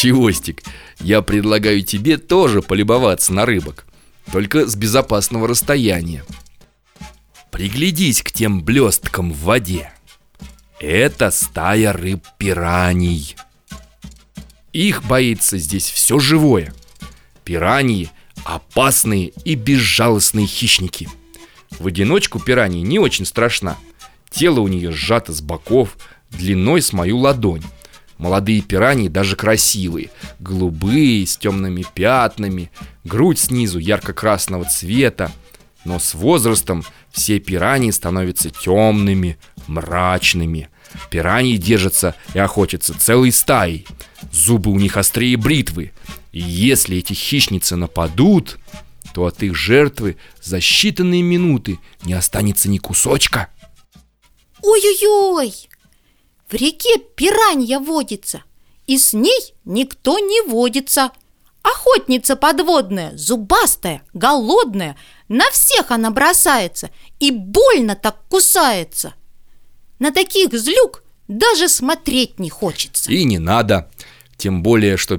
Чевостик, я предлагаю тебе тоже полюбоваться на рыбок Только с безопасного расстояния. Приглядись к тем блесткам в воде. Это стая рыб-пираний Их боится здесь все живое. Пираньи – опасные и безжалостные хищники. В одиночку пираньи не очень страшна. Тело у нее сжато с боков, длиной с мою ладонь Молодые пираньи даже красивые. Голубые, с темными пятнами. Грудь снизу ярко-красного цвета. Но с возрастом все пираньи становятся темными, мрачными. Пираньи держатся и охотятся целой стаей. Зубы у них острее бритвы. И если эти хищницы нападут, то от их жертвы за считанные минуты не останется ни кусочка. Ой-ой-ой! В реке пиранья водится, и с ней никто не водится. Охотница подводная, зубастая, голодная, на всех она бросается и больно так кусается. На таких злюк даже смотреть не хочется. И не надо. Тем более, что